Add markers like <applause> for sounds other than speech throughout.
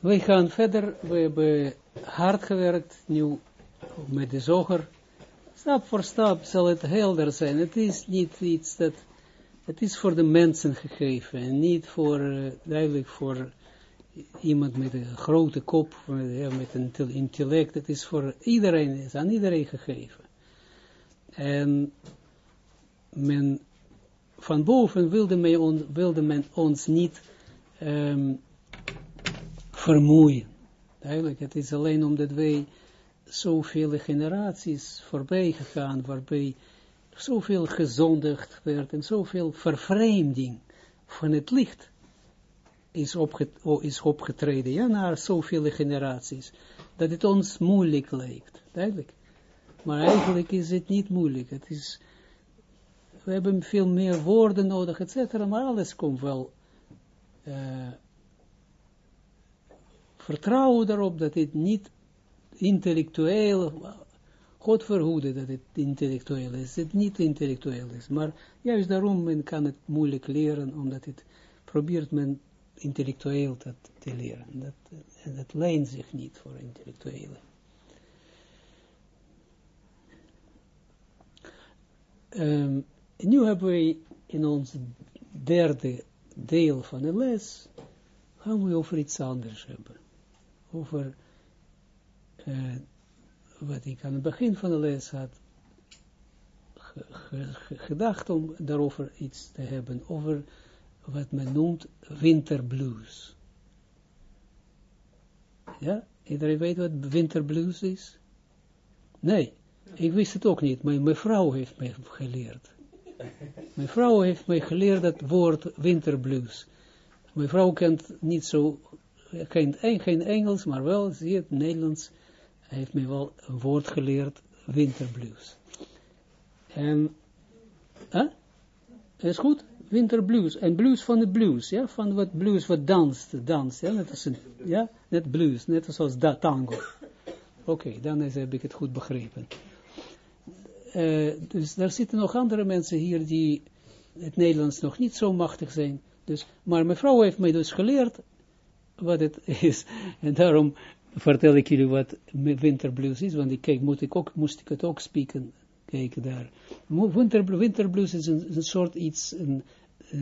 We gaan verder, we hebben hard gewerkt, nu met de zoger. Stap voor stap zal het helder zijn. Het is niet iets dat, het is voor de mensen gegeven en niet voor, uh, duidelijk voor iemand met een grote kop, met, met een intellect. Het is voor iedereen, is aan iedereen gegeven. En men, van boven wilde men, wilde men ons niet um, vermoeien. Eigenlijk, het is alleen omdat wij zoveel generaties voorbij gegaan, waarbij zoveel gezondigd werd en zoveel vervreemding van het licht is, is opgetreden, ja, na zoveel generaties, dat het ons moeilijk lijkt, duidelijk. Maar eigenlijk is het niet moeilijk, het is, we hebben veel meer woorden nodig, et cetera, maar alles komt wel, uh, vertrouwen erop dat het niet intellectueel, God verhoede dat het intellectueel is, het niet intellectueel is, maar juist daarom men kan het moeilijk leren, omdat het probeert men intellectueel dat te leren. Dat, en dat leent zich niet voor intellectuele. Um, nu hebben we in ons derde deel van de les, gaan we over iets anders hebben. Over uh, wat ik aan het begin van de les had gedacht om daarover iets te hebben, over wat men noemt winterblues. Ja, iedereen weet wat winterblues is? Nee, ik wist het ook niet, maar mijn vrouw heeft mij geleerd. Mijn vrouw heeft mij geleerd dat woord winterblues. Mijn vrouw kent niet zo, kent geen Engels, maar wel, zie het, Nederlands. Hij heeft mij wel een woord geleerd, winterblues. En, hè? Is goed? winterblues, en blues van de blues, ja, van wat blues, wat danst, dans, ja, net een, ja, net blues, net zoals dat tango. Oké, dan is, heb ik het goed begrepen. Uh, dus daar zitten nog andere mensen hier die het Nederlands nog niet zo machtig zijn. Dus, maar mevrouw heeft mij dus geleerd wat het <laughs> is. En daarom vertel ik jullie wat winterblues is, want ik kijk, moet ik ook, moest ik het ook spreken, kijken daar. Winter, winterblues is een, soort iets, een,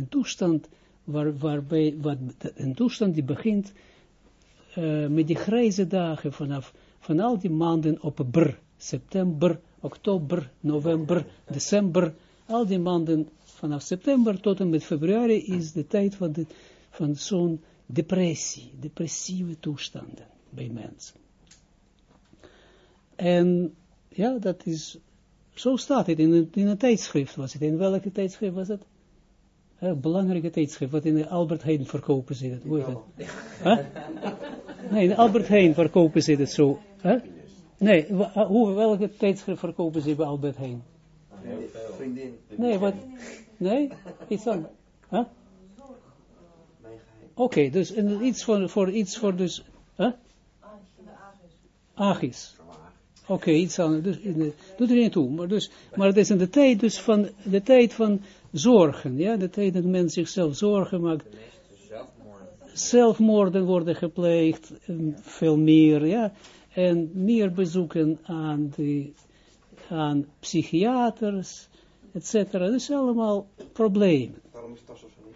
toestand waar, waarbij, wat, een toestand die begint uh, met die grijze dagen vanaf, van al die maanden op br, september, oktober, november, december, al die maanden vanaf september tot en met februari is de tijd van, de, van zo'n depressie, depressieve toestanden bij mensen. En ja, dat is, zo staat het in een, in een tijdschrift, was het, in welke tijdschrift was het? Een belangrijke tijdschrift, wat in de Albert Heijn verkopen ze dat. Hoe heet dat? Huh? Nee, in Albert Heijn verkopen ze dat zo. Huh? Nee, hoe, welke tijdschrift verkopen ze bij Albert Heijn? Vriendin. Nee, wat? Nee, iets anders. Huh? Oké, okay, dus iets voor, voor iets voor dus, huh? Agis. Oké, okay, iets anders. Dus, doet er niet toe. Maar, dus, maar het is in de tijd dus van, de tijd van zorgen, ja, de tijd dat men zichzelf zorgen maakt. Zelfmoorden worden gepleegd, veel meer, ja, en meer bezoeken aan, de, aan psychiaters, et cetera. Dat is allemaal problemen. Waarom is Tassos niet?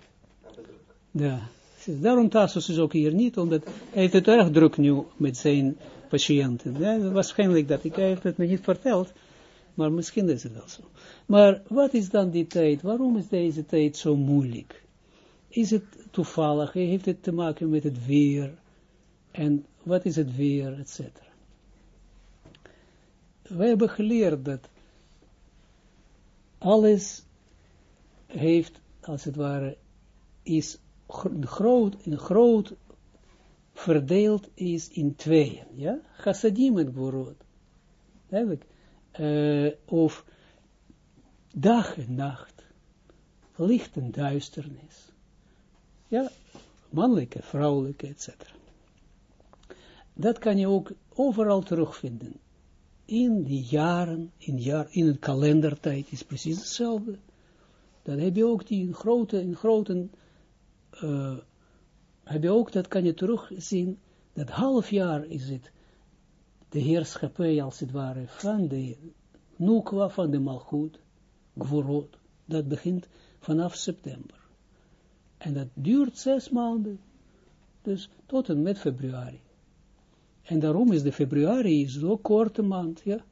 Ja, daarom Tassos is ook hier niet, omdat hij het erg druk nu met zijn patiënten. Ja, waarschijnlijk dat ik, heeft het me niet verteld, maar misschien is het wel zo. Maar wat is dan die tijd? Waarom is deze tijd zo moeilijk? Is het toevallig? Heeft het te maken met het weer? En wat is het weer, et cetera? Wij hebben geleerd dat alles heeft, als het ware, is groot, groot verdeeld is in tweeën, ja? Chassadim en Gvorot. Uh, of dag en nacht, licht en duisternis. Ja, mannelijke, vrouwelijke, etc. Dat kan je ook overal terugvinden. In die jaren, in, jaar, in een kalendertijd is precies hetzelfde. Dan heb je ook die grote, grote, uh, heb je ook, dat kan je terugzien dat half jaar is het de heerschappij als het ware van de nukwa van de malchut, gvorot, dat begint vanaf september. En dat duurt zes maanden, dus tot en met februari. En daarom is de februari zo korte maand, ja,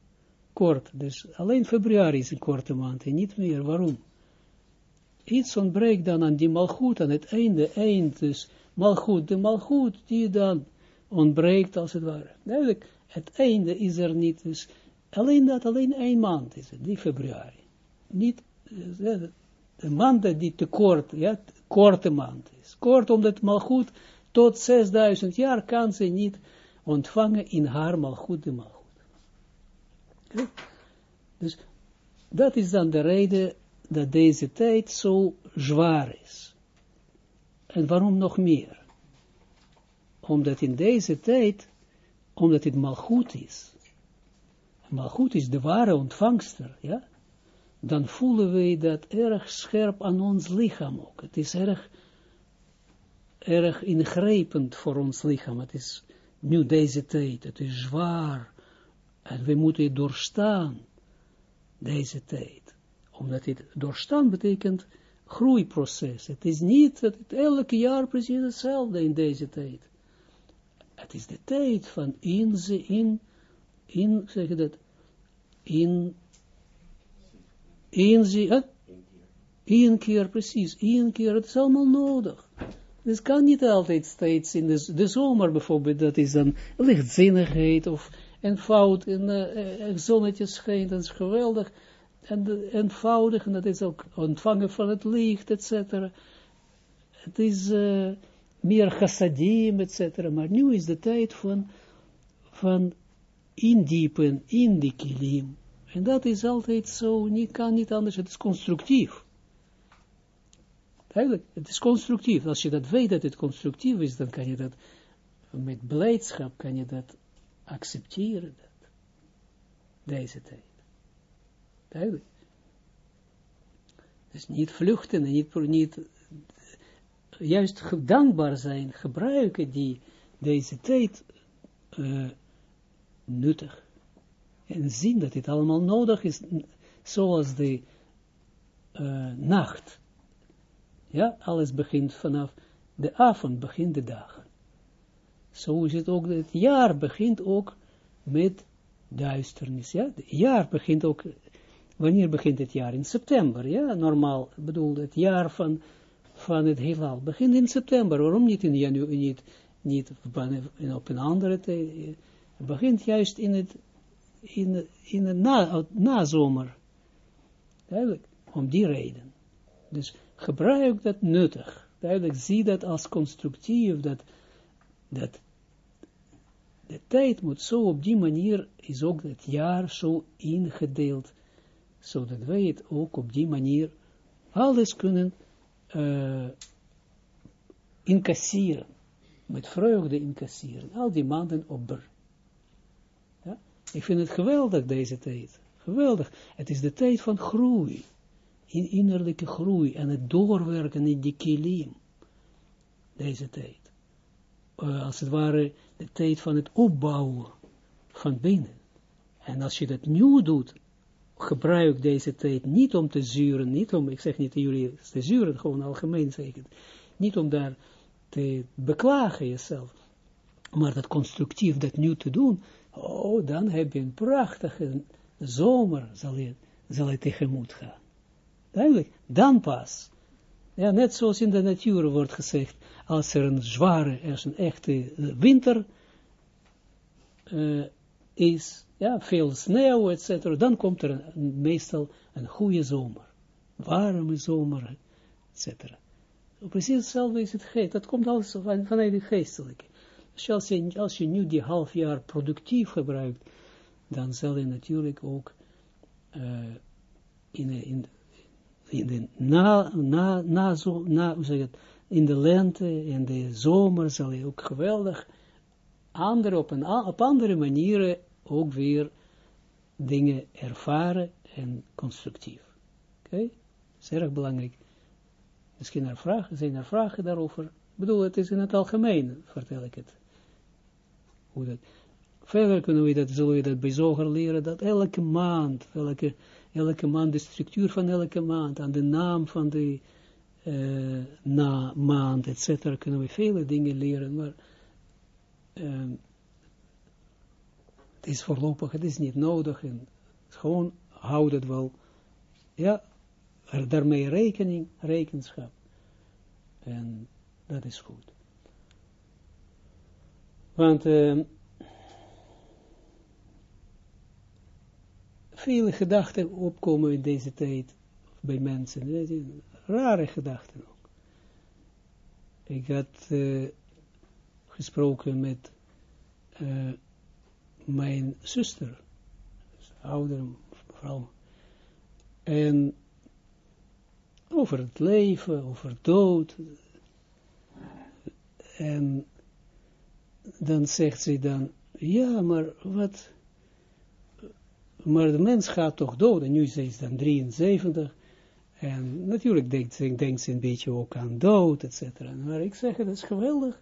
kort. Dus alleen februari is een korte maand en niet meer. Waarom? Iets ontbreekt dan aan die malgoed, aan het einde, eind, dus malgoed, de malgoed die dan ontbreekt als het ware. Duidelijk, het einde is er niet, dus alleen dat, alleen één maand is het, die februari. Niet, eh, de maand die te kort, ja, korte maand is. Kort omdat malgoed tot 6000 jaar kan ze niet ontvangen in haar malgoed de malgoed. Dus dat is dan de reden dat deze tijd zo zwaar is. En waarom nog meer? Omdat in deze tijd, omdat het malgoed is, malgoed is de ware ontvangster, ja, dan voelen wij dat erg scherp aan ons lichaam ook. Het is erg, erg ingrijpend voor ons lichaam. Het is nu deze tijd, het is zwaar. En we moeten doorstaan, deze tijd. Omdat het doorstaan betekent groeiproces. Het is niet dat het elke jaar precies hetzelfde in deze tijd. Het is de tijd van in, in, in zeg je dat, in, in, hè? Eén keer, precies, één keer, het is allemaal nodig. Dus kan niet altijd steeds in de, de zomer bijvoorbeeld, dat is dan lichtzinnigheid of eenvoud, en uh, uh, zonnetje schijnt, dat is geweldig, en eenvoudig, en dat is ook ontvangen van het licht, et cetera. Het is uh, meer chassadim, et cetera, maar nu is de tijd van, van indiepen in die kilim. En dat is altijd zo, niet, kan niet anders, het is constructief. Eigenlijk, het is constructief. Als je dat weet dat het constructief is, dan kan je dat met blijdschap, kan je dat accepteren. Dat. Deze tijd. Duidelijk. Dus niet vluchten en niet, niet juist dankbaar zijn, gebruiken die deze tijd uh, nuttig. En zien dat dit allemaal nodig is, zoals de uh, nacht ja, alles begint vanaf de avond, begint de dag. Zo is het ook, het jaar begint ook met duisternis, ja. Het jaar begint ook, wanneer begint het jaar? In september, ja, normaal, bedoel, het jaar van, van het heelal begint in september. Waarom niet in januari, niet, niet op een andere tijd? Het begint juist in het, in, in de na, nazomer. Duidelijk, om die reden. Dus gebruik dat nuttig. Duidelijk, zie dat als constructief, dat, dat de tijd moet zo op die manier, is ook het jaar zo ingedeeld, zodat wij het ook op die manier alles kunnen uh, incasseren, met vreugde incasseren, al die maanden op Ja? Ik vind het geweldig deze tijd, geweldig. Het is de tijd van groei in innerlijke groei en het doorwerken in die kilim, deze tijd. Uh, als het ware de tijd van het opbouwen van binnen. En als je dat nu doet, gebruik deze tijd niet om te zuren, niet om, ik zeg niet jullie te zuren, gewoon algemeen ik niet om daar te beklagen jezelf, maar dat constructief dat nu te doen, oh, dan heb je een prachtige zomer, zal je, zal je tegemoet gaan. Duidelijk, dan pas. Ja, net zoals in de natuur wordt gezegd, als er een zware, is een echte eh, winter uh, is, ja, veel sneeuw, etc., dan komt er meestal een goede zomer. Warme zomer, etc. Precies hetzelfde is het geest. Dat komt alles van, vanuit het geestelijke. Dus als je, als je nu die half jaar productief gebruikt, dan zal je natuurlijk ook uh, in, in in de, na, na, na, zo, na, hoe zeg het, in de lente, in de zomer zal je ook geweldig andere, op, een, op andere manieren ook weer dingen ervaren en constructief. Oké? Okay? Dat is erg belangrijk. Misschien vragen, zijn er vragen daarover? Ik bedoel, het is in het algemeen, vertel ik het. hoe dat. Verder kunnen we dat, zullen we dat bij leren, dat elke maand, elke, elke maand, de structuur van elke maand, aan de naam van de uh, na maand, et cetera, kunnen we vele dingen leren, maar uh, het is voorlopig, het is niet nodig, en gewoon houd het wel, ja, er daarmee rekening, rekenschap, en dat is goed. Want uh, vele gedachten opkomen in deze tijd bij mensen. Rare gedachten ook. Ik had uh, gesproken met uh, mijn zuster, dus oudere vrouw, en over het leven, over dood, en dan zegt ze dan, ja, maar wat, maar de mens gaat toch dood, en nu is ze dan 73, en natuurlijk denkt, denkt ze een beetje ook aan dood, et cetera. Maar ik zeg, het is geweldig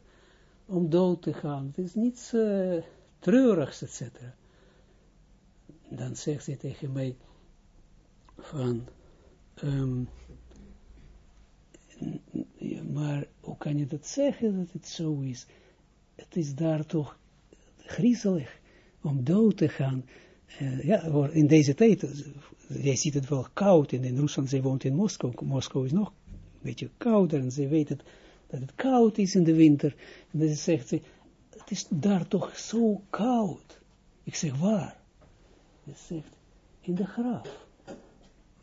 om dood te gaan, het is niets uh, treurigs, et cetera. Dan zegt ze tegen mij, van, um, maar hoe kan je dat zeggen, dat het zo is? Het is daar toch griezelig om dood te gaan. Uh, ja, in deze tijd, jij ziet het wel koud, in Rusland, zij woont in Moskou, Moskou is nog een beetje kouder, en ze weet dat het koud is in de winter, en dan zegt ze, is daar toch zo koud. Ik zeg, waar? Ze zegt, in de graf.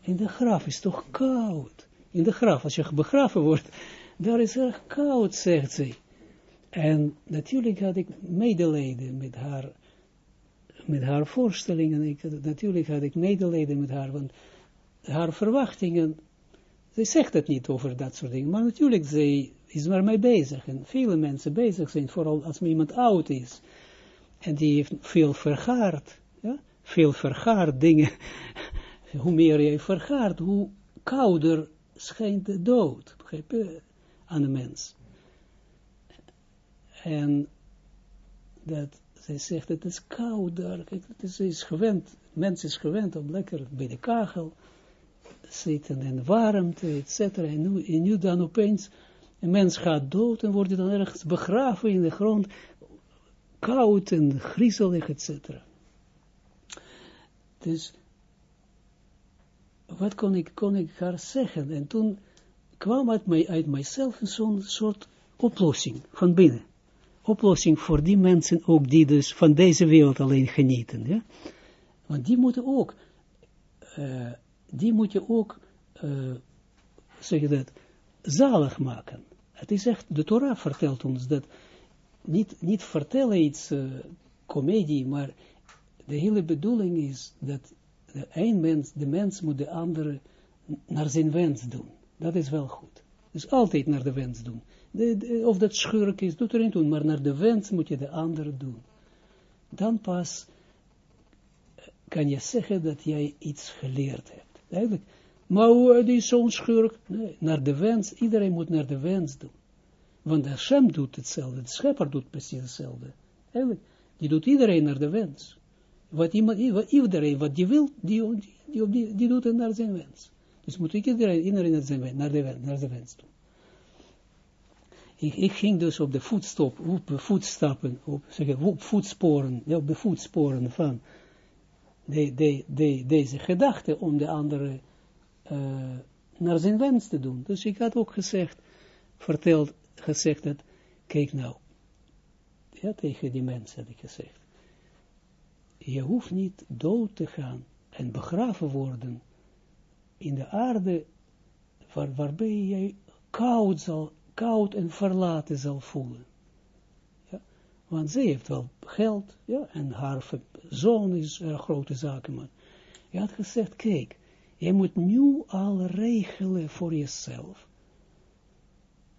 In de graf is toch koud. In de graf, als je begraven wordt, daar is erg koud, zegt ze. En natuurlijk had ik medelijden met haar, met haar voorstellingen. Ik, natuurlijk had ik medelijden met haar, want haar verwachtingen, ze zegt het niet over dat soort dingen, maar natuurlijk, ze is maar mee bezig. En vele mensen bezig zijn, vooral als iemand oud is. En die heeft veel vergaard, ja, veel vergaard dingen. <laughs> hoe meer je vergaart, hoe kouder schijnt de dood, begrijp je, aan de mens. En dat, zij zegt, het is koud daar, kijk, het is, gewend, mens is gewend om lekker bij de kachel zitten en warmte, et cetera. En nu, en nu dan opeens, een mens gaat dood en wordt dan ergens begraven in de grond, koud en griezelig, et cetera. Dus, wat kon ik, kon ik haar zeggen? En toen kwam uit, mij, uit mijzelf zo'n soort oplossing van binnen oplossing voor die mensen ook die dus van deze wereld alleen genieten. Ja? Want die moeten ook, uh, die moet je ook, uh, zeg je dat, zalig maken. Het is echt, de Torah vertelt ons dat, niet, niet vertellen iets, uh, maar de hele bedoeling is dat de een mens, de mens moet de andere naar zijn wens doen. Dat is wel goed. Dus altijd naar de wens doen of dat schurk is, doet er niet maar naar de wens moet je de andere doen. Dan pas kan je zeggen dat jij iets geleerd hebt. Eigenlijk, maar hoe, die is zo'n schurk. Nee, naar de wens, iedereen moet naar de wens doen. Want de Hashem doet hetzelfde, de schepper doet precies hetzelfde. Die doet iedereen naar de wens. Wat iemand, wat iedereen, wat die wil, die, die, doet het naar zijn wens. Dus moet ik iedereen, iedereen naar, zijn, naar, de, naar de wens doen ik, ik, ging dus op de voetstop, voetstappen, op, voetsporen, op de voetsporen van de, de, deze gedachte om de andere uh, naar zijn wens te doen. Dus ik had ook gezegd, verteld, gezegd dat, kijk nou, ja, tegen die mensen had ik gezegd, je hoeft niet dood te gaan en begraven worden in de aarde, waar, waarbij jij koud zal koud en verlaten zal voelen. Want ze heeft wel geld, ja, en haar zoon is een grote zakenman. Je had gezegd, kijk, je moet nu al regelen voor jezelf.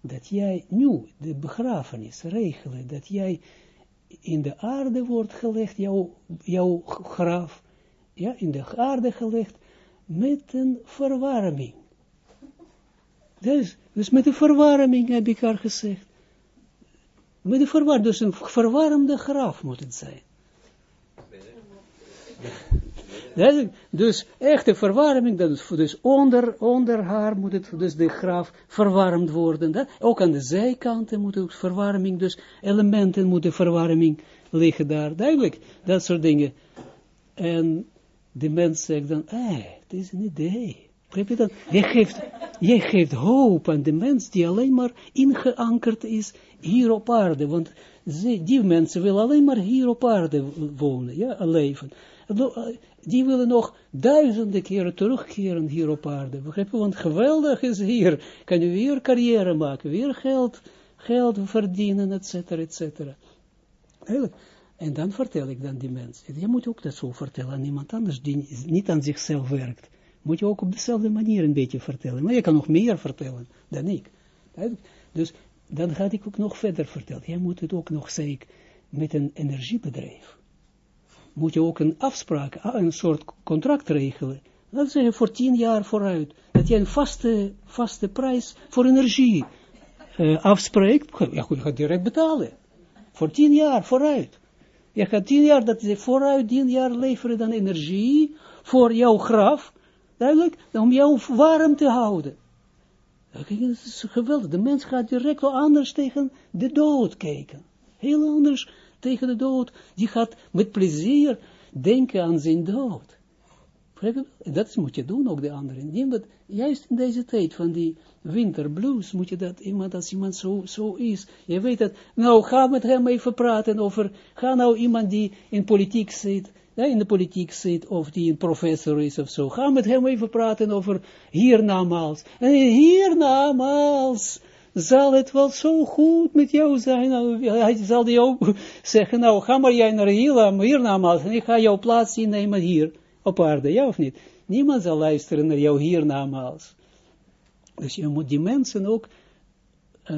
Dat jij nu de begrafenis regelen, dat jij in de aarde wordt gelegd, jouw, jouw graf, ja, in de aarde gelegd, met een verwarming. Dus, dus met de verwarming heb ik haar gezegd. Met de verwarming, dus een verwarmde graf moet het zijn. Dus echte verwarming, dus, dus onder, onder haar moet het, dus de graf verwarmd worden. Ook aan de zijkanten moet ook verwarming, dus elementen moeten verwarming liggen daar. Duidelijk, dat soort dingen. En de mens zegt dan, eh, het is een idee. Begrijp je dat? Jij geeft, jij geeft hoop aan de mens die alleen maar ingeankerd is hier op aarde. Want die mensen willen alleen maar hier op aarde wonen, ja, leven. Die willen nog duizenden keren terugkeren hier op aarde. Begrijp je? Want geweldig is hier. Kan je weer carrière maken, weer geld, geld verdienen, et cetera, et. En dan vertel ik dan die mensen. Je moet ook dat zo vertellen aan iemand anders die niet aan zichzelf werkt. Moet je ook op dezelfde manier een beetje vertellen. Maar je kan nog meer vertellen dan ik. Dus dan ga ik ook nog verder vertellen. Jij moet het ook nog, zeg ik, met een energiebedrijf. Moet je ook een afspraak, ah, een soort contract regelen. Laten zeggen voor tien jaar vooruit. Dat je een vaste, vaste prijs voor energie uh, afspreekt. Ja, je gaat direct betalen. Voor tien jaar vooruit. Je gaat tien jaar, dat is vooruit tien jaar leveren dan energie voor jouw graf. Duidelijk, om jou warm te houden. Dat is geweldig. De mens gaat direct wel anders tegen de dood kijken. Heel anders tegen de dood. Die gaat met plezier denken aan zijn dood. Dat moet je doen, ook de anderen. Dat, juist in deze tijd van die winterblues, moet je dat, iemand, als iemand zo, zo is, je weet dat, nou, ga met hem even praten over, ga nou iemand die in politiek zit, in de politiek zit, of die een professor is of zo, ga met hem even praten over hiernamaals. En hiernamaals zal het wel zo goed met jou zijn. Nou, hij zal jou <laughs> zeggen, nou, ga maar jij naar hiernamaals, en ik ga jouw plaats innemen hier op aarde, ja of niet? Niemand zal luisteren naar jou hiernamaals. Dus je moet die mensen ook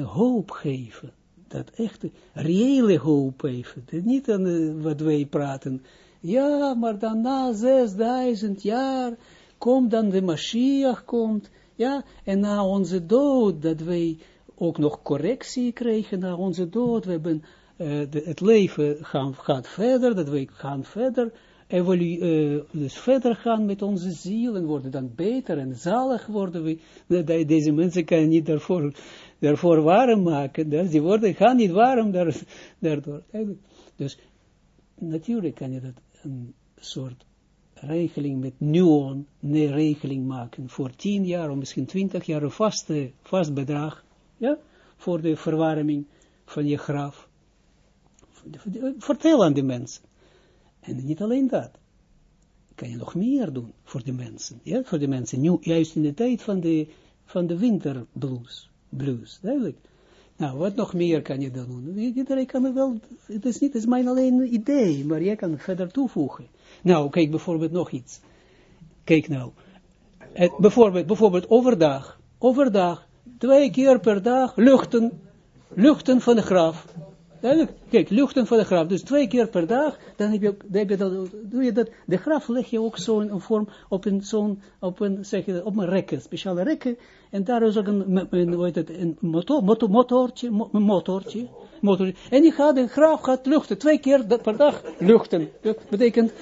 hoop geven. Dat echte, reële hoop geven. Niet aan uh, wat wij praten. Ja, maar dan na 6000 jaar komt dan de Mashiach komt. Ja, en na onze dood, dat wij ook nog correctie krijgen na onze dood. We hebben, de, het leven gaan, gaat verder, dat wij gaan verder evolu uh, dus verder gaan met onze ziel en worden dan beter en zalig worden we. Deze mensen kan je niet daarvoor, daarvoor warm maken. Dus die worden, gaan niet warm daardoor. Dus natuurlijk kan je dat een soort regeling met nuon, nee, regeling maken voor tien jaar of misschien twintig jaar een vaste, vast bedrag, ja, voor de verwarming van je graf. Vertel aan de mensen. En niet alleen dat. Kan je nog meer doen voor de mensen. Ja, voor de mensen. Nu, juist in de tijd van de, van de winterblues. Blues, duidelijk. Nou, wat nog meer kan je dan doen? Iedereen kan het wel, het is niet, het is mijn alleen idee, maar jij kan verder toevoegen. Nou, kijk bijvoorbeeld nog iets. Kijk nou. Bijvoorbeeld, bijvoorbeeld overdag. Overdag. Twee keer per dag luchten. Luchten van de graf. Duidelijk? Kijk, luchten voor de graf. Dus twee keer per dag, dan heb je, dan je dat, doe je dat. De graf leg je ook zo in een vorm op een, zo'n, op een, zeg je, op een rekken, speciale rekken. En daar is ook een, een, het, een motor, motor, motortje, motortje. En die gaat, de graf gaat luchten, twee keer per dag luchten. Dat betekent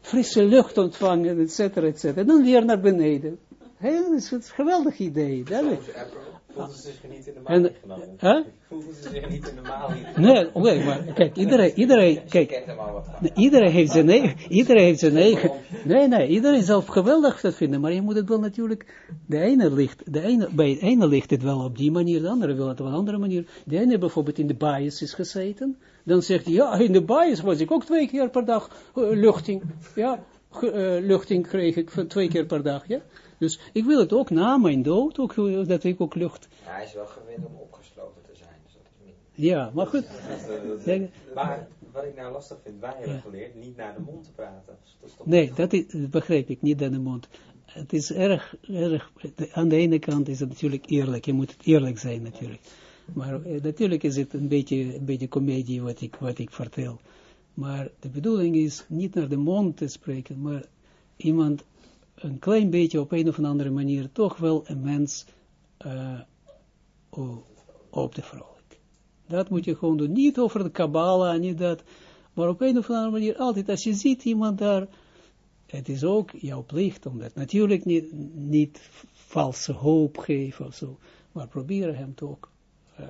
frisse lucht ontvangen, et cetera, et cetera. En dan weer naar beneden. Heel, dat is een geweldig idee. Duidelijk. Voelden ze zich niet in de maal genomen? Huh? Voelden ze zich niet in de maal Nee, oké, maar kijk, iedereen, iedereen, kijk, iedereen heeft zijn eigen, <laughs> iedereen heeft zijn eigen, nee, nee, iedereen zal geweldig dat vinden, maar je moet het wel natuurlijk, de ene ligt, de ene, bij de ene ligt het wel op die manier, de andere wil het op een andere manier, de ene bijvoorbeeld in de bias is gezeten, dan zegt hij, ja, in de bias was ik ook twee keer per dag uh, luchting, ja, uh, luchting kreeg ik twee keer per dag, ja, dus ik wil het ook na mijn dood, ook, dat ik ook lucht. Ja, hij is wel gewend om opgesloten te zijn. Dus dat is niet... Ja, maar goed. maar wat ik nou lastig vind, wij hebben geleerd niet naar de mond te praten. Dus dat nee, dat, is, begrijp ik, niet naar de mond. Het is erg, erg, aan de ene kant is het natuurlijk eerlijk, je moet het eerlijk zijn natuurlijk. Maar eh, natuurlijk is het een beetje, een beetje comedie wat ik, wat ik vertel. Maar de bedoeling is niet naar de mond te spreken, maar iemand een klein beetje op een of andere manier toch wel een mens uh, op te vrolijk. Dat moet je gewoon doen. Niet over de Kabbalah, niet dat. Maar op een of andere manier, altijd als je ziet iemand daar, het is ook jouw plicht om dat natuurlijk niet, niet valse hoop geven of zo, maar proberen hem toch uh,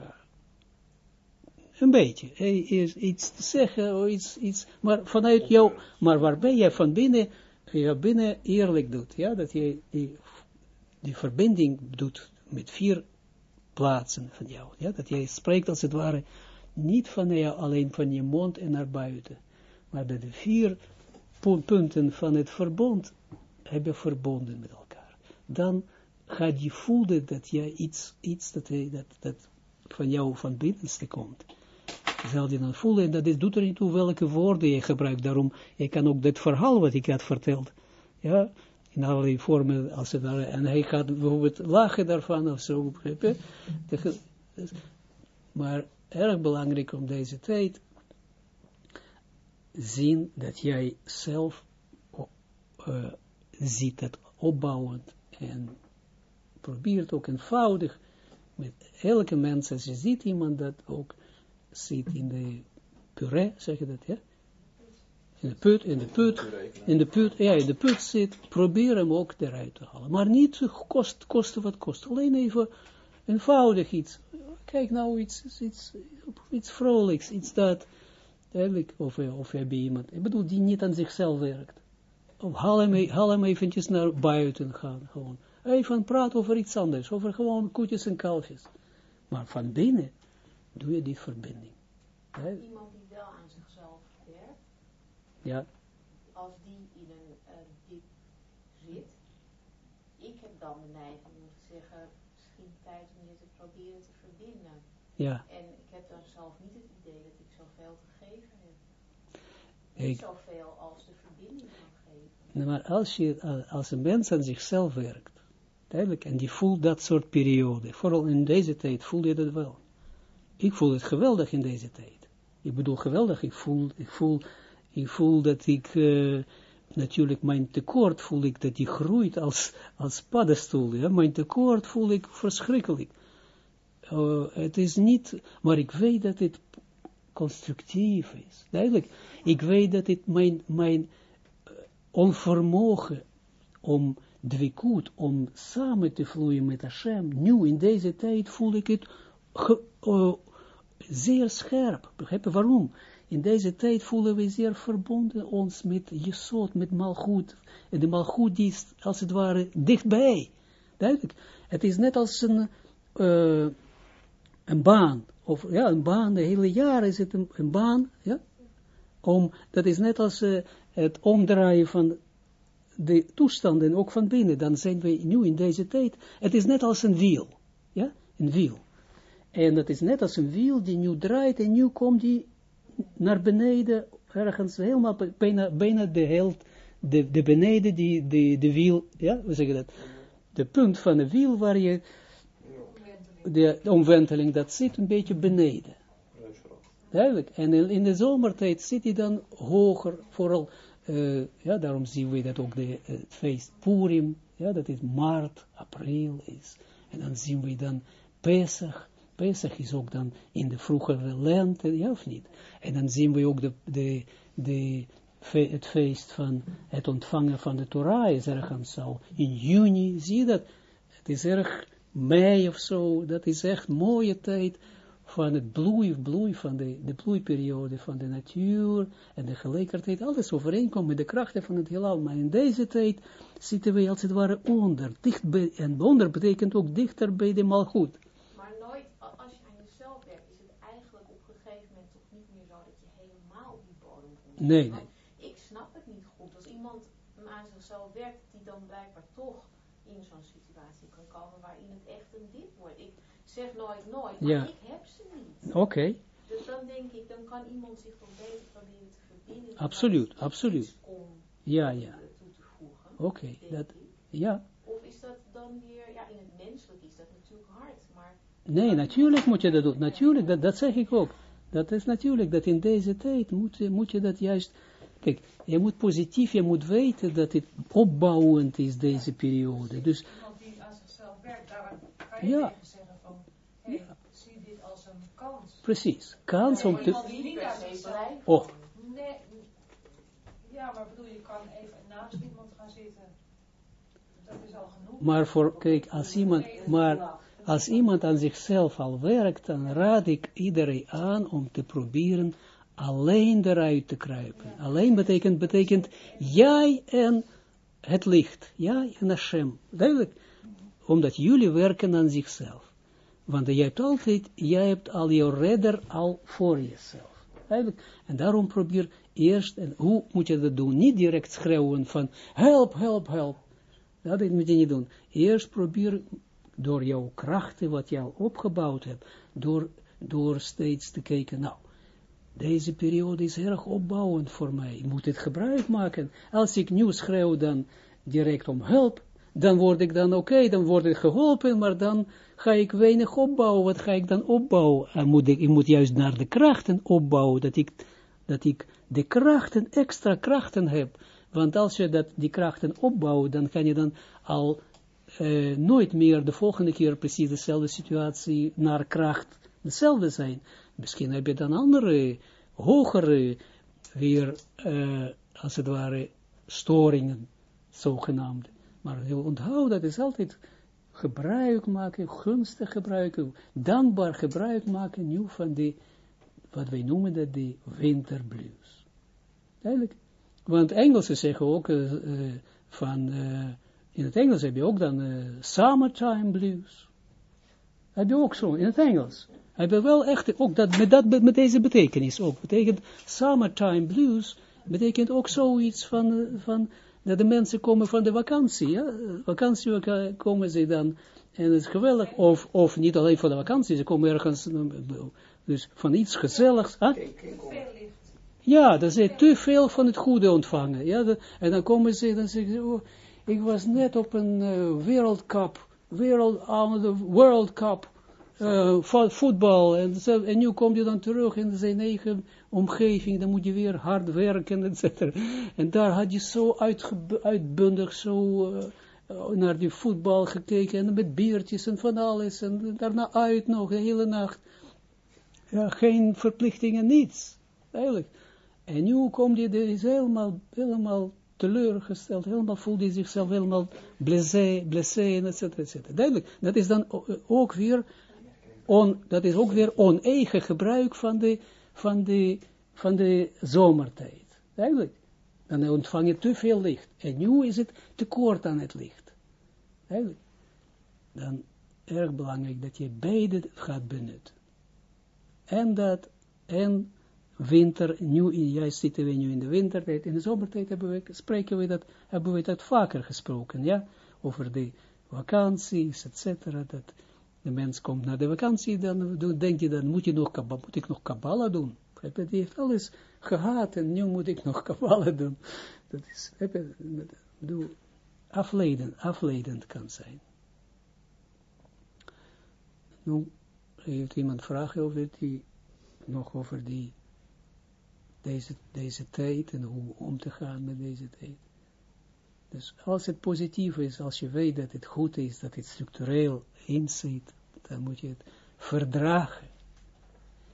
een beetje, hey, iets te zeggen, iets, iets, maar vanuit jou, maar waarbij je van binnen, je binnen eerlijk doet, ja, dat je die, die verbinding doet met vier plaatsen van jou, ja, dat je spreekt als het ware niet van jou alleen van je mond en naar buiten, maar dat de vier punten van het verbond hebben verbonden met elkaar. Dan gaat je voelen dat je iets, iets dat, dat, dat van jou van binnenste komt zal je dan voelen, en dat is, doet er niet toe welke woorden je gebruikt, daarom, je kan ook dit verhaal wat ik had verteld, ja, in allerlei vormen, als het en hij gaat bijvoorbeeld lachen daarvan, of zo, maar erg belangrijk om deze tijd, zien dat jij zelf uh, ziet dat opbouwend, en probeert ook eenvoudig, met elke mens, als je ziet iemand dat ook zit in de puree, zeg je dat, ja? In de put, in de put, in de put, ja, in de put zit, probeer hem ook eruit te halen. Maar niet kost, kosten wat kost. Alleen even eenvoudig iets. Kijk nou, iets, iets, iets vrolijks, iets dat, eigenlijk, of, of bij iemand, ik bedoel, die niet aan zichzelf werkt. Of haal hem, haal hem eventjes naar buiten gaan, gewoon. Even praten over iets anders, over gewoon koetjes en kalfjes. Maar van binnen, doe je die verbinding. Iemand die wel aan zichzelf werkt, ja. als die in een uh, diep zit, ik heb dan de neiging om te zeggen, misschien tijd om je te proberen te verbinden. Ja. En ik heb dan zelf niet het idee dat ik zoveel te geven heb. Niet zoveel als de verbinding kan geven. maar als, je, als een mens aan zichzelf werkt, duidelijk, en die voelt dat soort periode, vooral in deze tijd voel je dat wel ik voel het geweldig in deze tijd. Ik bedoel geweldig, ik voel, ik voel, ik voel dat ik, uh, natuurlijk mijn tekort voel ik dat die groeit als, als paddenstoel. Ja? Mijn tekort voel ik verschrikkelijk. Uh, het is niet, maar ik weet dat het constructief is. Duidelijk, ik weet dat het mijn, mijn uh, onvermogen om dwikut, om samen te vloeien met Hashem, nu in deze tijd voel ik het zeer scherp. Begrijpen waarom? In deze tijd voelen we zeer verbonden ons met Jesod, met Malchut. En de Malchut die is als het ware dichtbij. Duidelijk. Het is net als een, uh, een baan. Of ja, een baan, de hele jaar is het een, een baan. Ja? Om, dat is net als uh, het omdraaien van de toestanden, ook van binnen. Dan zijn we nu in deze tijd. Het is net als een wiel. Ja, een wiel. En dat is net als een wiel die nu draait en nu komt die naar beneden, ergens helemaal bijna, bijna de helft, de, de beneden, die, de, de wiel, ja, we zeggen dat, de punt van de wiel waar je, de, omwenteling, dat zit een beetje beneden. Duidelijk. En in, de zomertijd zit hij dan hoger, vooral, uh, ja, daarom zien we dat ook de, het feest Purim, ja, dat is maart, april is. En dan zien we dan Pesach, Pesach is ook dan in de vroegere lente, ja of niet? En dan zien we ook de, de, de, het feest van het ontvangen van de Torah is ergens al in juni, zie je dat? Het is erg mei of zo, dat is echt mooie tijd van het bloei, bloei van de, de bloeiperiode van de natuur en de gelijkertijd, alles overeenkomt met de krachten van het heelal, maar in deze tijd zitten we als het ware onder, dicht bij, en onder betekent ook dichter bij de malgoed. Nee, nee. Ik snap het niet goed. Als iemand aan zichzelf werkt, die dan blijkbaar toch in zo'n situatie kan komen waarin het echt een dip wordt. Ik zeg nooit nooit, maar ik heb ze niet. Oké. Dus dan denk ik, dan kan iemand zich toch beter proberen te verbinden. Absoluut, absoluut. Om ja, ja. toe te voegen. Oké, dat, ja. Of is dat dan weer, ja, in het menselijk is dat natuurlijk hard, maar... Nee, natuurlijk moet je dat doen. Natuurlijk, dat, dat zeg ik ook. Dat is natuurlijk, dat in deze tijd moet, moet je dat juist, kijk, je moet positief, je moet weten dat het opbouwend is, deze periode. Dus, iemand die aan zichzelf werkt, daar kan je ja. zeggen van, hey, zie dit als een kans. Precies, kans om te... Iemand die niet uit zichzelf... Oh, Nee, ja, maar bedoel, je kan even naast iemand gaan zitten. Dat is al genoeg. maar voor, kijk, als iemand, maar als iemand aan zichzelf al werkt, dan raad ik iedereen aan om te proberen alleen eruit te kruipen. Alleen betekent, betekent jij en het licht, jij en Hashem. Duidelijk, omdat jullie werken aan zichzelf. Want jij hebt altijd, jij hebt al jouw redder al voor jezelf. Duidelijk. En daarom probeer eerst, en hoe moet je dat doen? Niet direct schreeuwen van, help, help, help. Dat moet je niet doen. Eerst probeer door jouw krachten, wat al opgebouwd hebt, door, door steeds te kijken, nou, deze periode is erg opbouwend voor mij. Ik moet het gebruik maken. Als ik nu schreeuw dan direct om hulp, dan word ik dan oké, dan word ik geholpen, maar dan ga ik weinig opbouwen. Wat ga ik dan opbouwen? En moet ik, ik moet juist naar de krachten opbouwen, dat ik, dat ik de krachten, extra krachten heb. Want als je dat, die krachten opbouwt, dan kan je dan al eh, nooit meer de volgende keer precies dezelfde situatie naar kracht hetzelfde zijn. Misschien heb je dan andere, hogere, weer, eh, als het ware, storingen, zogenaamd. Maar onthoud, dat is altijd gebruik maken, gunstig gebruiken, dankbaar gebruik maken, nu van die, wat wij noemen dat, die winterblues. Eigenlijk, want Engelsen zeggen ook uh, van, in het Engels heb je ook dan summertime blues. Heb je ook zo, in het Engels. Heb je wel echt, ook dat, met, dat, met deze betekenis ook. Betekent summertime blues, betekent ook zoiets van, van dat de mensen komen van de vakantie, vakantie komen ze dan, en het is geweldig, of, of niet alleen van de vakantie, ze komen ergens, dus van iets gezelligs, huh? Ja, dat ze te veel van het goede ontvangen. Ja, en dan komen ze, dan zeggen ze, oh, ik was net op een uh, wereldcup, wereld, uh, de World Cup, uh, voetbal, en, en nu kom je dan terug in zijn eigen omgeving, dan moet je weer hard werken, et cetera. En daar had je zo uitbundig, zo uh, naar die voetbal gekeken, en met biertjes en van alles, en daarna uit nog, de hele nacht. Ja, geen verplichtingen, niets, eigenlijk. En nu komt hij, er is helemaal, helemaal teleurgesteld, helemaal voelt hij zichzelf helemaal blessé, blessé, et cetera, et cetera. Duidelijk, dat is dan ook weer, on, dat is ook weer oneigen gebruik van de, van de, van de zomertijd. Duidelijk. Dan ontvang je te veel licht. En nu is het tekort aan het licht. Duidelijk. Dan erg belangrijk dat je beide gaat benutten. En dat, en winter, nu, juist zitten we nu in de wintertijd, in de zomertijd hebben we, spreken we dat, hebben we dat vaker gesproken, ja, over de vakanties, et cetera, dat de mens komt naar de vakantie, dan denk je, dan moet, je nog, moet ik nog Kabbalah doen. Die heeft alles gehad en nu moet ik nog <laughs> Kabbalah doen. Dat is, bedoel, afleidend, afleidend kan zijn. Nu heeft iemand vragen over die, nog over die deze, deze tijd en hoe om te gaan met deze tijd. Dus als het positief is, als je weet dat het goed is, dat het structureel inzit, dan moet je het verdragen.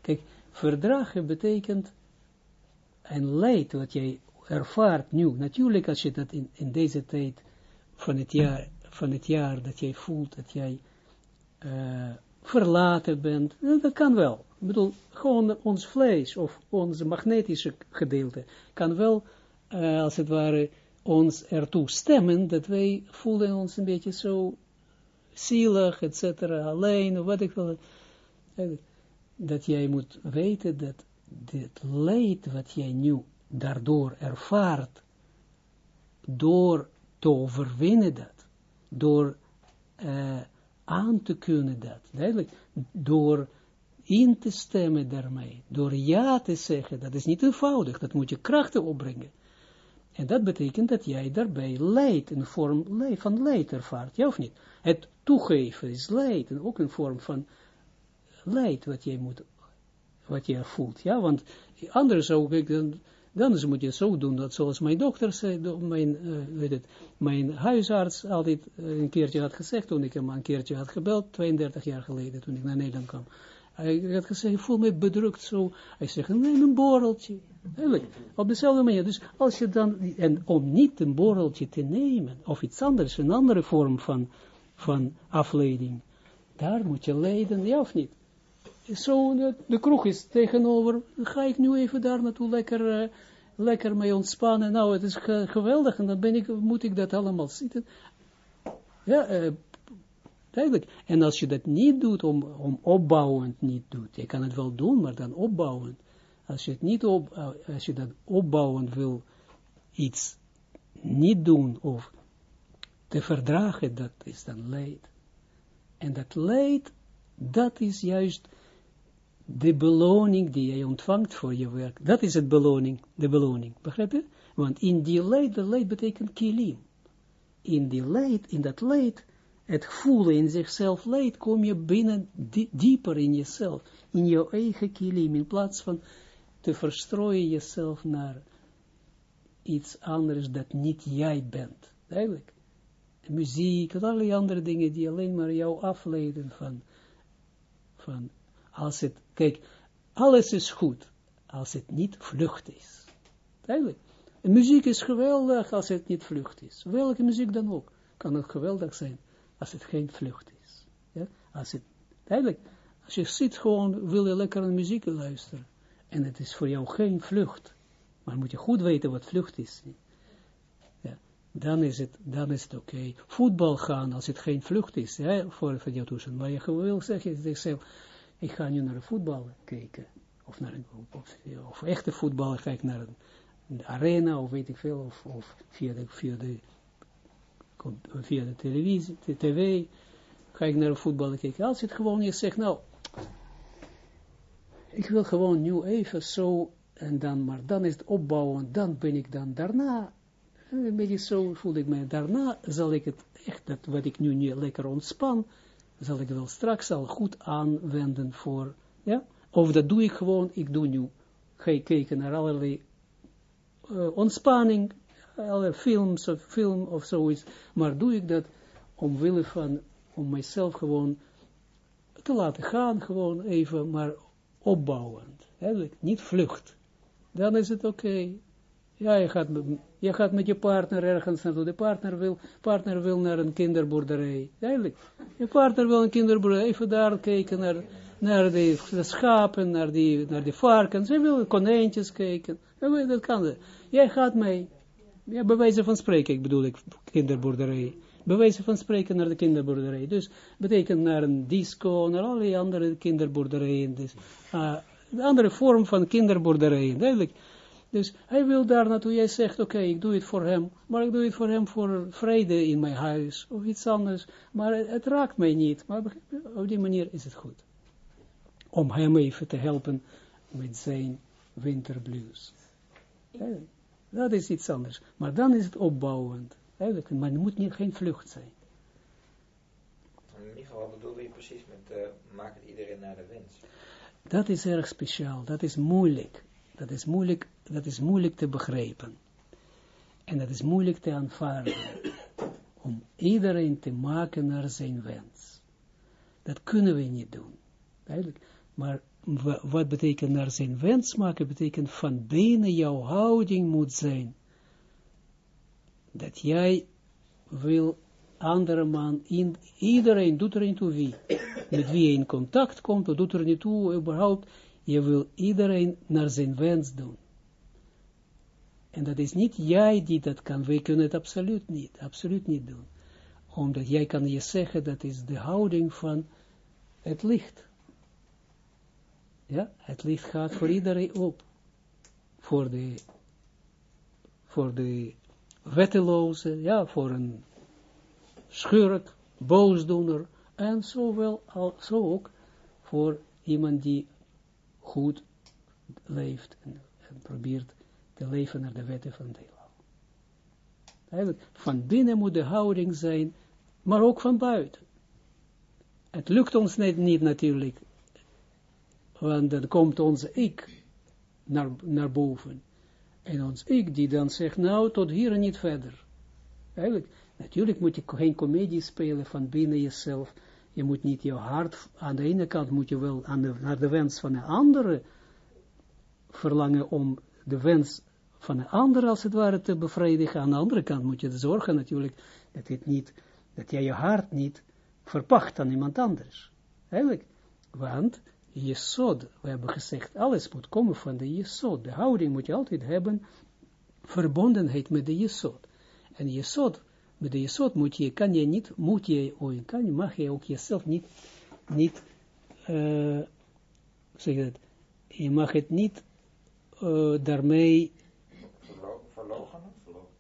Kijk, verdragen betekent een leid wat jij ervaart nu. Natuurlijk als je dat in, in deze tijd van het jaar, van het jaar dat jij voelt dat jij uh, verlaten bent, dat kan wel. Ik bedoel, gewoon ons vlees of ons magnetische gedeelte kan wel, uh, als het ware, ons ertoe stemmen dat wij voelen ons een beetje zo zielig, et cetera, alleen, wat ik wil. Dat jij moet weten dat dit leed wat jij nu daardoor ervaart, door te overwinnen dat, door uh, aan te kunnen dat, duidelijk, door in te stemmen daarmee, door ja te zeggen, dat is niet eenvoudig, dat moet je krachten opbrengen. En dat betekent dat jij daarbij leidt, een vorm van leid ervaart, ja of niet? Het toegeven is leid, en ook een vorm van leid wat jij moet, wat jij voelt, ja, want anders zou ik dan, dan moet je zo doen, dat zoals mijn dokter zei, mijn, uh, weet het, mijn huisarts altijd een keertje had gezegd, toen ik hem een keertje had gebeld, 32 jaar geleden, toen ik naar Nederland kwam, Hij had gezegd, ik voel me bedrukt zo. Hij zegt, neem een borreltje. Eigenlijk, op dezelfde manier. Dus als je dan, en om niet een borreltje te nemen, of iets anders, een andere vorm van, van afleiding, daar moet je lijden, ja of niet? Zo, de, kroeg is tegenover, ga ik nu even daar naartoe lekker, uh, lekker mee ontspannen. Nou, het is ge geweldig, en dan ben ik, moet ik dat allemaal zitten. Ja, uh, En als je dat niet doet, om, om opbouwend niet doet, je kan het wel doen, maar dan opbouwend. Als je het niet op, als je dat opbouwend wil, iets niet doen, of te verdragen, dat is dan leid. En dat leid, dat is juist de beloning die je ontvangt voor je werk. Dat is het beloning, de beloning. Begrijp je? Want in die leid, de leid betekent kilim. In die leid, in dat leid, het voelen in zichzelf leid, kom je binnen dieper in jezelf, in je eigen kilim, in plaats van te verstrooien jezelf naar iets anders dat niet jij bent. Eigenlijk. Muziek en allerlei andere dingen die alleen maar jou afleiden van, van als het, kijk, alles is goed als het niet vlucht is. Eigenlijk. muziek is geweldig als het niet vlucht is. Welke muziek dan ook. Kan het geweldig zijn als het geen vlucht is. Ja? Als het, eigenlijk, als je zit gewoon, wil je lekker naar muziek luisteren. En het is voor jou geen vlucht. Maar moet je goed weten wat vlucht is. Ja, dan is het, dan is het oké. Voetbal gaan als het geen vlucht is. Ja, voor, voor jou. Maar je wil zeggen jezelf, ik ga nu naar voetbal kijken. Of naar een, of, of echte voetbal, ik naar een, een, arena, of weet ik veel, of, of via de, via de, via de televisie, de tv, ga ik naar voetbal kijken. Als je het gewoon je zegt, nou, ik wil gewoon nu even zo, en dan, maar dan is het opbouwen, dan ben ik dan daarna, een beetje zo voel ik me, daarna zal ik het echt, dat wat ik nu, nu lekker ontspan, zal ik wel straks al goed aanwenden voor, ja, of dat doe ik gewoon, ik doe nu, ga ik kijken naar allerlei ontspanning, alle films of film of zoiets, maar doe ik dat omwille van, om mijzelf gewoon te laten gaan, gewoon even, maar opbouwend, eigenlijk, niet vlucht. Dan is het oké. Ja, je gaat, je gaat met je partner ergens naartoe. De partner wil, partner wil naar een kinderboerderij. Eigenlijk. Je partner wil een kinderboerderij. Even daar kijken naar, naar de, de schapen, naar die, naar die varkens. Hij wil konijntjes kijken. Dat kan. Jij gaat mee. Ja, van spreken, ik bedoel ik, kinderboerderij. Bij van spreken naar de kinderboerderij. Dus betekent naar een disco, naar allerlei andere kinderboerderijen. Dus, uh, een andere vorm van kinderboerderijen, duidelijk. Dus hij wil daar naartoe, jij zegt, oké, ik doe het voor hem, maar ik doe het voor hem voor vrede in mijn huis, of iets anders, maar het, raakt mij niet, maar op die manier is het goed. Om hem even te helpen met zijn winterblues. Dat is iets anders, maar dan is het opbouwend, eigenlijk, maar het moet niet, geen vlucht zijn. Michael, wat bedoel je precies met uh, maak het iedereen naar de wens? Dat is erg speciaal, dat is moeilijk. Dat is moeilijk, dat is moeilijk te begrijpen. En dat is moeilijk te aanvaarden. Om iedereen te maken naar zijn wens. Dat kunnen we niet doen. Eigenlijk. Maar wat betekent naar zijn wens maken? Betekent van binnen jouw houding moet zijn. Dat jij wil andere man, in, iedereen doet er niet toe wie, met wie je in contact komt, doet er niet toe überhaupt, je wil iedereen naar zijn wens doen. En dat is niet jij die dat kan, wij kunnen het absoluut niet, absoluut niet doen. Omdat jij kan je zeggen, dat is de houding van het licht. Ja, het licht gaat voor iedereen op. Voor de, voor de wetteloze, ja, voor een schurk, boosdoener, en zowel, zo ook voor iemand die goed leeft en, probeert te leven naar de wetten van Dela. Eigenlijk, van binnen moet de houding zijn, maar ook van buiten. Het lukt ons net niet natuurlijk, want dan komt onze ik naar, naar boven. En ons ik die dan zegt, nou, tot hier en niet verder. Eigenlijk, natuurlijk moet je geen komedie spelen van binnen jezelf. Je moet niet je hart, aan de ene kant moet je wel aan de, naar de wens van een andere verlangen om de wens van een ander als het ware te bevredigen. Aan de andere kant moet je zorgen natuurlijk dat, het niet, dat jij je hart niet verpacht aan iemand anders. Eigenlijk, want Jesod, we hebben gezegd, alles moet komen van de Jesod. De houding moet je altijd hebben, verbondenheid met de Jesod. En Jesod, met de Jesod moet je, kan je niet, moet je, of kan je, mag je ook jezelf niet, niet, uh, zeg dat, je mag het niet uh, daarmee verlogenen?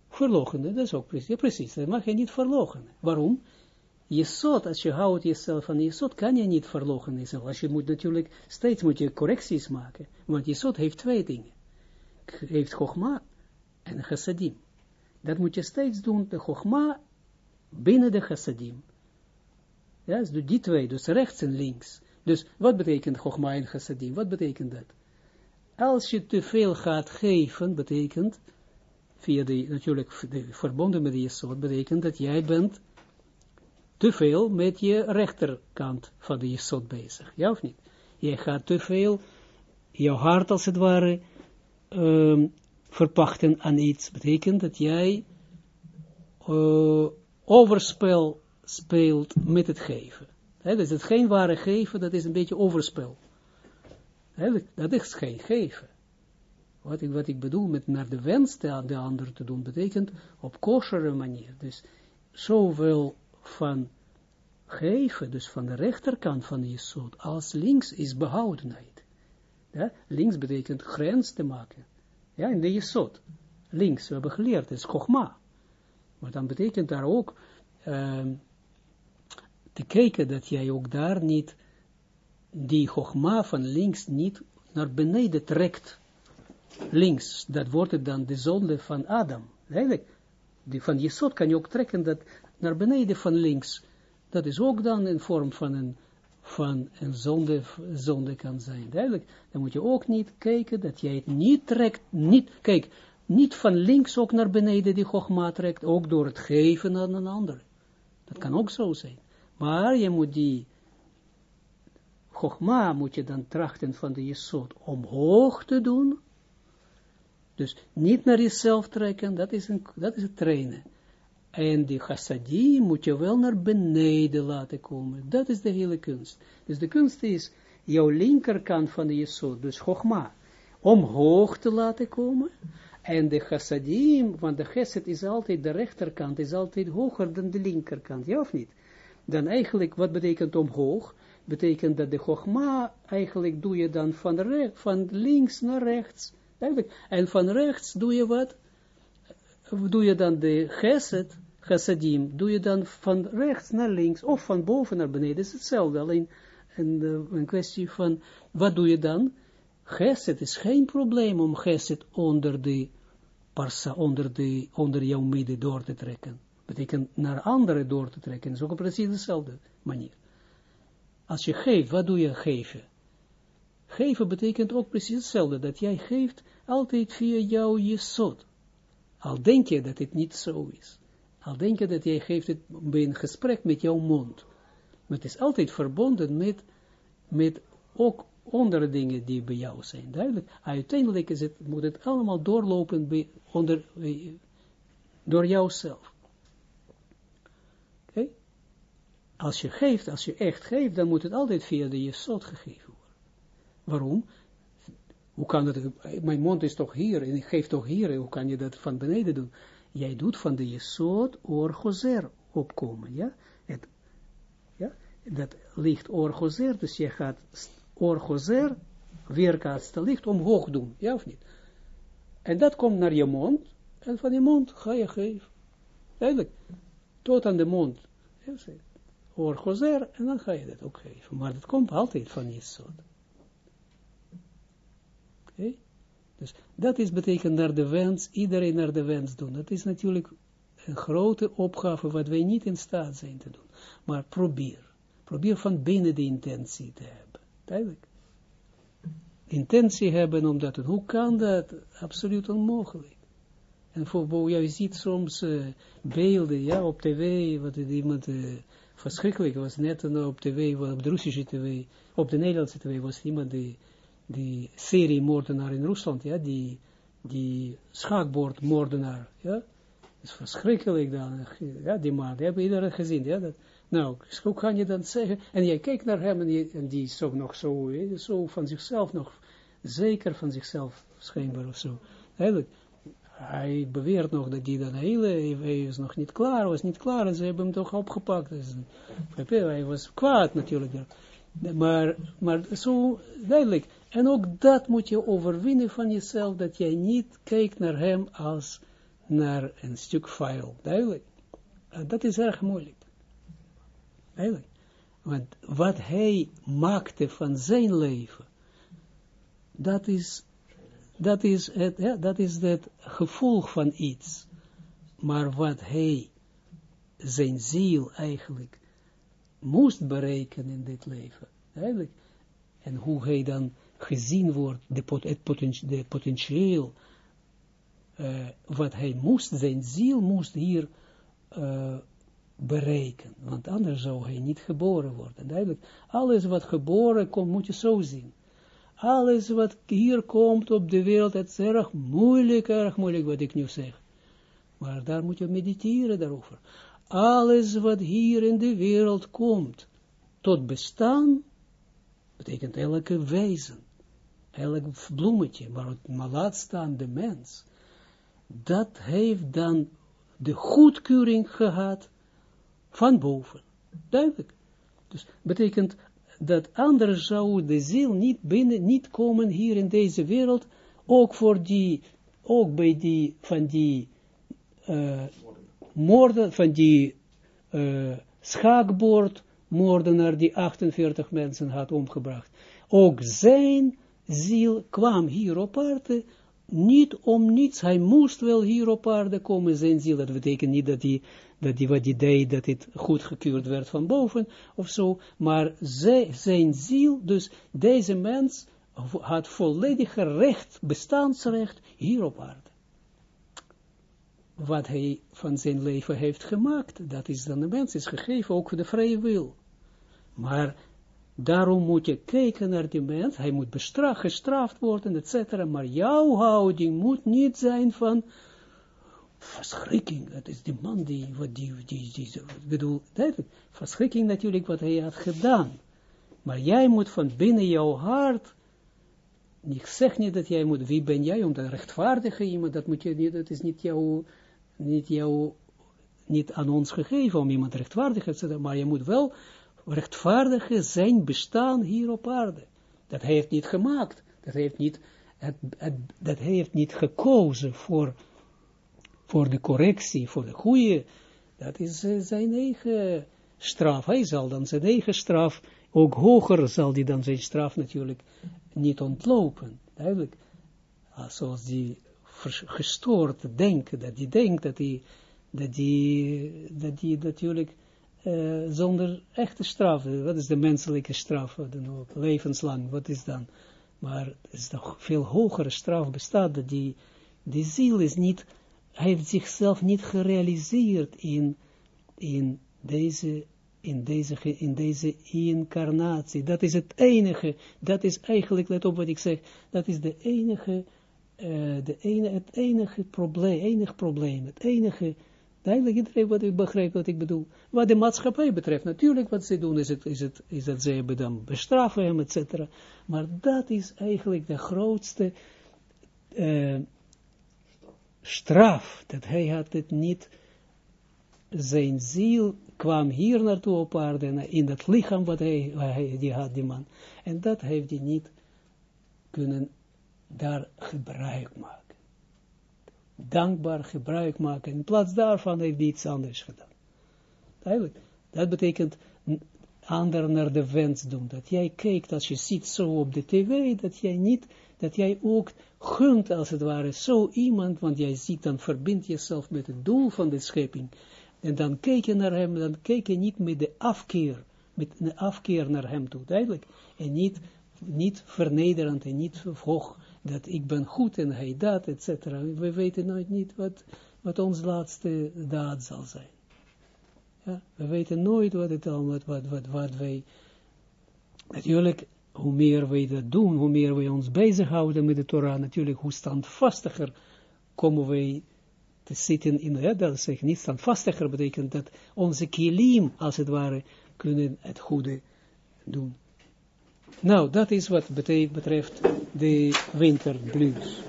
Verlogenen, dat is ook precies, ja, precies, dat mag je niet verlogenen. Waarom? Jesot, als je houdt jezelf van Jesot, kan je niet verlogen jezelf. Als je moet natuurlijk, steeds moet je correcties maken. Want Jesot heeft twee dingen. Heeft Chogma en Chassadim. Dat moet je steeds doen, de Chogma binnen de Chassadim. Ja, dus die twee, dus rechts en links. Dus wat betekent Chogma en Chassadim? Wat betekent dat? Als je te veel gaat geven, betekent, via de, natuurlijk de, verbonden met de Jesot, betekent dat jij bent te veel met je rechterkant van de jesot bezig. Ja of niet? Je gaat te veel, jouw hart als het ware, um, verpachten aan iets. Betekent dat jij uh, overspel speelt met het geven. He, dus het geen ware geven, dat is een beetje overspel. Dat is geen geven. Wat ik, wat ik bedoel met naar de wens de, de ander te doen, betekent op kosheren manier. Dus zoveel van geven, dus van de rechterkant van Jesod, als links is behoudenheid. Links betekent grens te maken. Ja, in de Jesod. Links, we hebben geleerd, is Chogma. Maar dan betekent daar ook uh, te kijken dat jij ook daar niet die Chogma van links niet naar beneden trekt. Links, dat wordt het dan de zonde van Adam. Eigenlijk, die van Jesod kan je ook trekken dat naar beneden van links, dat is ook dan een vorm van een, van een zonde, zonde kan zijn. Duidelijk, dan moet je ook niet kijken dat jij het niet trekt, niet, kijk, niet van links ook naar beneden die gogma trekt, ook door het geven aan een ander. Dat kan ook zo zijn. Maar je moet die gogma moet je dan trachten van de jesot omhoog te doen. Dus niet naar jezelf trekken, dat is, een, dat is het trainen. En die chassadim moet je wel naar beneden laten komen. Dat is de hele kunst. Dus de kunst is jouw linkerkant van de jesod, dus chogma, omhoog te laten komen. En de chassadim, want de chesed is altijd, de rechterkant is altijd hoger dan de linkerkant, ja of niet? Dan eigenlijk, wat betekent omhoog? Betekent dat de chogma, eigenlijk doe je dan van, links naar rechts. En van rechts doe je wat? Doe je dan de chesed, chassadim, doe je dan van rechts naar links, of van boven naar beneden, is hetzelfde, alleen een, eh, een kwestie van, wat doe je dan? Geset is geen probleem om geset onder de parsa, onder, de, onder jouw midden door te trekken. Betekent naar anderen door te trekken, is ook precies dezelfde manier. Als je geeft, wat doe je geven? Geven betekent ook precies hetzelfde, dat jij geeft altijd via jouw jesot. Al denk je dat het niet zo is. Al denk je dat jij geeft het bij een gesprek met jouw mond. Maar het is altijd verbonden met, met ook andere dingen die bij jou zijn. Duidelijk. Uiteindelijk is het, moet het allemaal doorlopen onder, door jouzelf. Als je geeft, als je echt geeft, dan moet het altijd via de jesot gegeven worden. Waarom? Hoe kan het, mijn mond is toch hier, en ik geef toch hier, hoe kan je dat van beneden doen? Jij doet van de jesot orgozer opkomen, ja, het, ja, dat ligt orgozer, dus je gaat orgozer, weerkaatste licht omhoog doen, ja of niet? En dat komt naar je mond, en van je mond ga je geven, eigenlijk, tot aan de mond, ja, orgozer, en dan ga je dat ook geven, maar dat komt altijd van jesot. Oké? Okay? Dus dat is betekent naar de wens, iedereen naar de wens doen. Dat is natuurlijk een grote opgave wat wij niet in staat zijn te doen. Maar probeer. Probeer van binnen de intentie te hebben. Duidelijk. Intentie hebben om dat te doen. Hoe kan dat? Absoluut onmogelijk. En voor, je ziet soms uh, beelden, ja, op tv, wat iemand uh, verschrikkelijk, was net een op tv, op de Russische tv, op de Nederlandse tv was iemand die, die serie moordenaar in Rusland, ja, die, die schaakbordmoordenaar, ja, is verschrikkelijk dan, ja, die man, die hebben iedereen gezien, ja, dat, nou, hoe kan je dan zeggen, en jij kijkt naar hem, en, je, en die is ook nog zo, zo van zichzelf, nog zeker van zichzelf, schijnbaar of zo, eigenlijk, hij beweert nog dat hij dan hele, hij is nog niet klaar, was niet klaar, en ze hebben hem toch opgepakt, dus, hij was kwaad natuurlijk, maar, maar zo duidelijk, en ook dat moet je overwinnen van jezelf, dat jij niet kijkt naar hem als naar een stuk file. Duidelijk. Dat is erg moeilijk. Duidelijk. Want wat hij maakte van zijn leven, dat is, dat is, het, ja, dat is het gevolg van iets. Maar wat hij, zijn ziel eigenlijk, moest bereiken in dit leven. Duidelijk. En hoe hij dan gezien wordt, de, het de potentieel uh, wat hij moest, zijn ziel moest hier uh, bereiken, want anders zou hij niet geboren worden. Duidelijk, alles wat geboren komt, moet je zo zien. Alles wat hier komt op de wereld, het is erg moeilijk, erg moeilijk wat ik nu zeg. Maar daar moet je mediteren daarover. Alles wat hier in de wereld komt, tot bestaan, betekent elke wezen, elk bloemetje, maar, maar staan de mens, dat heeft dan de goedkeuring gehad van boven. Duidelijk. Dus betekent dat anders zou de ziel niet binnen, niet komen hier in deze wereld, ook voor die, ook bij die, van die uh, moorden, van die uh, schaakbord moordenaar die 48 mensen had omgebracht. Ook zijn ziel kwam hier op aarde, niet om niets, hij moest wel hier op aarde komen, zijn ziel, dat betekent niet dat hij, dat hij wat hij deed, dat het goedgekeurd werd van boven, of zo, maar zij, zijn ziel, dus deze mens, had volledige recht, bestaansrecht, hier op aarde. Wat hij van zijn leven heeft gemaakt, dat is dan de mens, is gegeven, ook voor de vrije wil. Maar Daarom moet je kijken naar die mens, hij moet bestraft, gestraft worden, etc. Maar jouw houding moet niet zijn van verschrikking. Het is die man die, wat die, die, die, bedoel, verschrikking natuurlijk wat hij had gedaan. Maar jij moet van binnen jouw hart, ik zeg niet dat jij moet, wie ben jij om te rechtvaardigen iemand, dat moet je niet, dat is niet jouw, niet jouw, niet aan ons gegeven om iemand rechtvaardig te zetten, maar je moet wel rechtvaardigen zijn bestaan hier op aarde. Dat hij heeft niet gemaakt, dat hij heeft niet, het, dat heeft niet gekozen voor, voor de correctie, voor de goede, dat is uh, zijn eigen straf. Hij zal dan zijn eigen straf, ook hoger zal hij dan zijn straf natuurlijk niet ontlopen. Duidelijk. Zoals die gestoord denken, dat hij denkt dat hij, dat hij, dat hij natuurlijk uh, zonder echte straf. Wat is de menselijke straf? Dan ook, levenslang, wat is dan? Maar er is nog veel hogere straf bestaat, dat die, die ziel is niet, heeft zichzelf niet gerealiseerd in, in deze in deze, in deze incarnatie. Dat is het enige, dat is eigenlijk, let op wat ik zeg, dat is de enige, uh, de ene, het enige probleem, enig probleem, het enige Duidelijk iedereen wat ik wat ik bedoel. Wat de maatschappij betreft, natuurlijk wat ze doen is, het, is, het, is dat ze dan bestraffen hem, etc. Maar dat is eigenlijk de grootste uh, straf, dat hij had het niet, zijn ziel kwam hier naartoe op aarde, in dat lichaam wat hij, hij die had, die man. En dat heeft hij niet kunnen daar gebruik maken dankbaar gebruik maken. In plaats daarvan heeft hij iets anders gedaan. Duidelijk. Dat betekent ander naar de wens doen. Dat jij kijkt als je ziet zo op de tv, dat jij niet, dat jij ook gunt als het ware zo iemand, want jij ziet dan verbind jezelf met het doel van de schepping. En dan kijk je naar hem, dan kijk je niet met de afkeer, met een afkeer naar hem toe, duidelijk. En niet, niet vernederend en niet hoog dat ik ben goed en hij dat, etc. We weten nooit niet wat, wat ons laatste daad zal zijn. Ja, we weten nooit wat het allemaal, wat, wat, wat wij, natuurlijk, hoe meer wij dat doen, hoe meer wij ons bezighouden met de Torah, natuurlijk, hoe standvastiger komen wij te zitten in, ja, dat zeg niet standvastiger, betekent dat onze kilim, als het ware, kunnen het goede doen. Nou, dat is wat betreft de winterblues.